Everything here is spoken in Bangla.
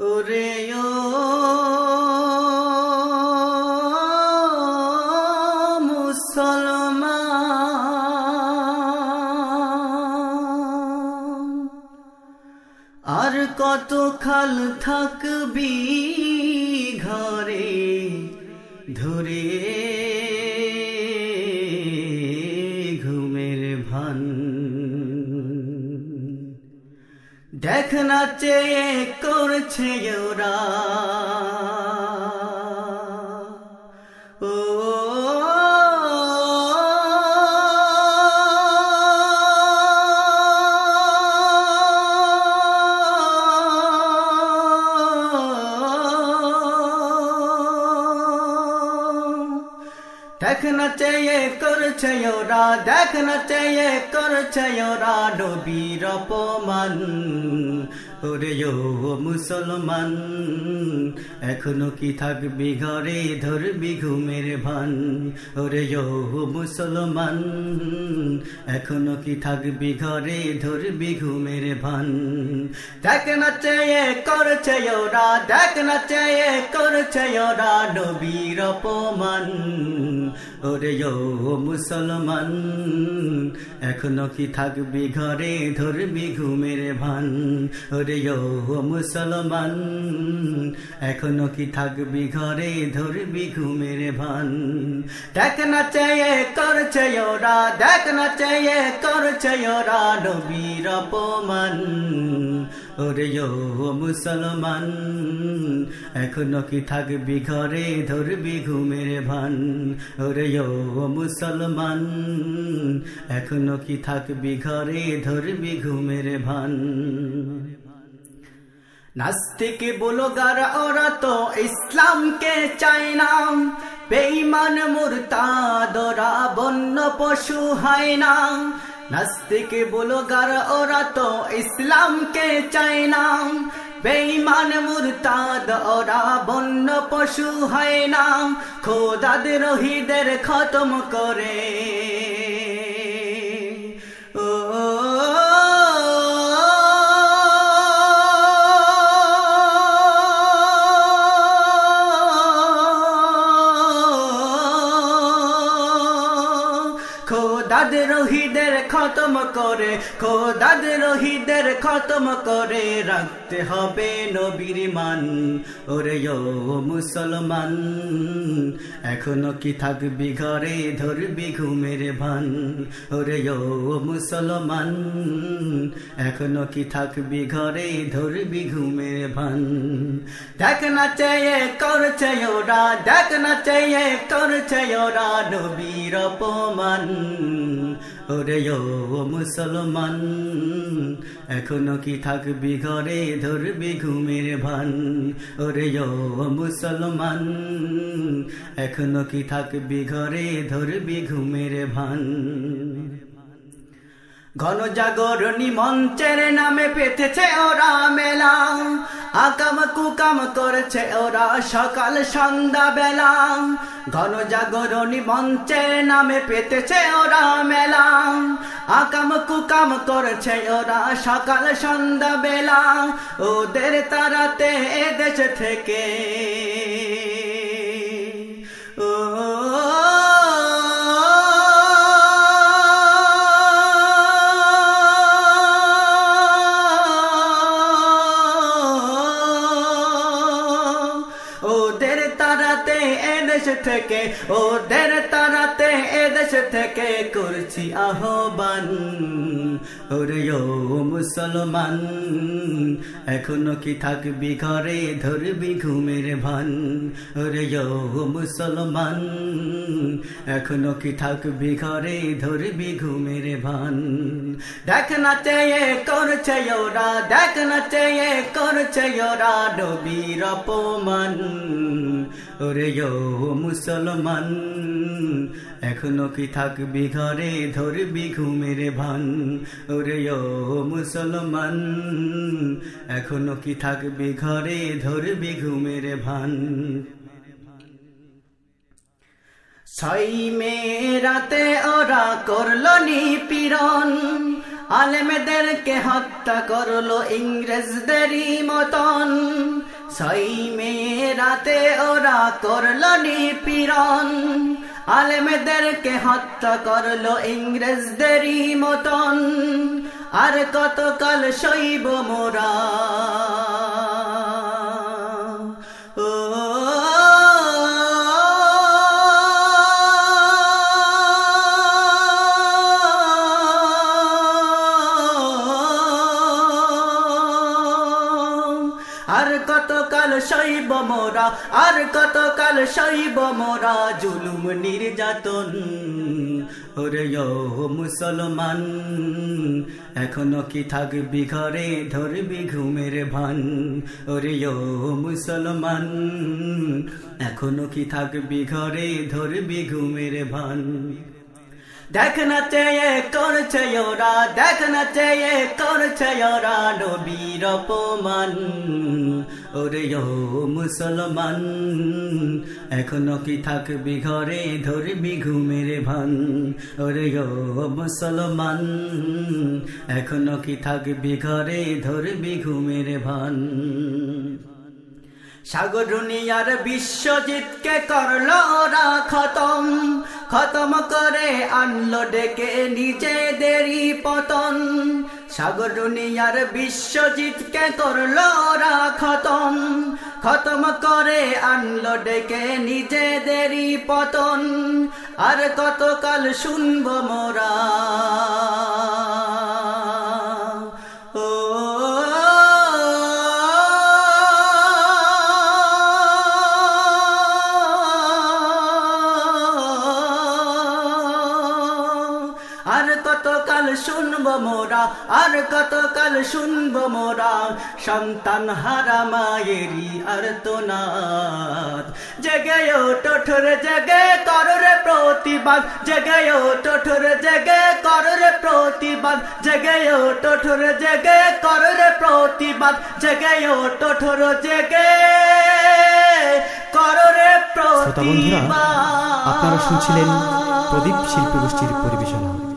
ওরে ও মুসলমান। আর কত খাল থাকবি ঘরে ধরে দেখ না চেয়ে করছে ওরা। দেখ না চেয়ে করছে ওরা দেখ না চেয়ে করছে ওরা নবীর অপমান ওরে ও মুসলমান এখনও কি থাকবি ঘরে ধরবি ঘুমের ভান ওরে ও মুসলমান এখনও কি থাকবি ঘরে ধরবি ঘুমের ভান দেখ না চেয়ে করছে ওরা দেখ না চেয়ে করছে ওরা নবীর অপমান ওরে ও মুসলমান, এখনও কি থাকবি ঘরে? ধরবি ঘুমের ভান। ওরে ও মুসলমান, এখনও কি থাকবি ঘরে? ধরবি ঘুমের ভান। দেখ না চেয়ে করছে ওরা, দেখ না চেয়ে করছে ওরা নবীর অপমান। ওরে ও মুসলমান, এখনও কি থাকবি ঘরে? ধরবি ঘুমের ভান। ওরে ও মুসলমান, এখনও কি থাকবি ঘরে? ধরবি ঘুমের ভান। নাস্তিক বলগার ওরা তো ইসলামকে চায় না। বেঈমান মুরতাদরা বন্য পশু হয় না। নাস্তিক বুলগার ওরা তো ইসলামকে চায় না। বেঈমান, মুরতাদ, ওরা বন্য পশু হয় না। খোদাদ রহিদের খতম করে। খোদাদ রহিদের খতম করে খোদাদ রহিদের খতম করে রাখতে হবে নবীর মান। ওরে ও মুসলমান, এখনও কি থাকবি ঘরে, ধরবি ঘুমের ভান? ওরে ও মুসলমান, এখনও কি থাকবি ঘরে, ধরবি ঘুমের ভান? দেখ না চেয়ে করছে ওরা, দেখ না চেয়ে করছে ওরা নবীর অপমান। ওরে ও মুসলমান, এখনও কি থাকবি ঘরে? ধরবি ঘুমের ভান। ওরে ও মুসলমান, এখনও কি থাকবি ঘরে? ধরবি ঘুমের ভান। ঘন জাগরণী মঞ্চের নামে পেতেছে ওরা মেলা। আকাম কুকাম করেছে ওরা সকাল সন্ধ্যা বেলা। ঘন জাগরণী মঞ্চের নামে পেতেছে ওরা মেলা। আকাম কুকাম করেছে ওরা সকাল সন্ধ্যা বেলা। ওদের তারাতে দেশ থেকে এদেশ থেকে, ওদের তারাতে এদেশ থেকে করছি আহ্বান। ওরে ও মুসলমান, এখনও কি থাকবি ঘরে, ধরবি ঘুমের ভান? ওরে ও মুসলমান, এখনও কি থাকবি ঘরে, ধরবি ঘুমের ভান? দেখ না চেয়ে করছে ওরা, দেখ না চেয়ে করছে ওরা, নবীর অপমান। ওরে ও মুসলমান, এখনও কি থাকবি ঘরে? ধরবি ঘুমের ভান। ওরে ও মুসলমান, এখনও কি থাকবি ঘরে? ধরবি ঘুমের ভান। ছয় মে রাতে ওরা করল নিপীড়ন। আলেমেদেরকে হত্যা করল ইংরেজদেরই মতন। ছয় মে রাতে ওরা করল নিপীড়ন। আলেমেদেরকে হত্যা করল ইংরেজদেরই মতন। আর কতকাল সইব মোরা? শৈব মোরা, আর কতকাল শৈব মোরা, জুলুম নির্যাতন। ওরে ও মুসলমান, এখনও কি থাকবি ঘরে, ধরবি ঘুমের ভান? ওরে ও মুসলমান, এখনও কি থাকবি ঘরে, ধরবি ঘুমের ভান? দেখ না চেয়ে করছে ওরা দেখ না চেয়ে করছে ওরা, নবীর অপমান। ওরে ও মুসলমান, এখনও কি থাকবি ঘরে, ধরবি ঘুমের ভান? ওরে ও মুসলমান, এখনও কি থাকবি ঘরে, ধরবি ঘুমের ভান? সাগর দুনিয়ার বিশ্বজিৎকে করল ওরা খতম। খতম করে আনল ডেকে নিজেদেরই পতন। সাগর দুনিয়ার বিশ্বজিৎকে করল ওরা খতম। খতম করে আনল ডেকে নিজেদেরই পতন। আর কতকাল শুনব মোরা? মোরা, আর কতকাল শুনব মোরা। সন্তান হারা মায়েরি আর তো নাথ জেগে টোঠর জেগে কররে প্রতিবাদ। জেগে টোঠর জেগে কররে প্রতিবাদ। জেগে টোঠর জেগে কররে প্রতিবাদ। জেগে টোঠর জেগে কররে শ্রোতা বন্ধুরা, আপনারা শুনছিলেন প্রদীপ শিল্পী গোষ্ঠীর পরিবেশনা।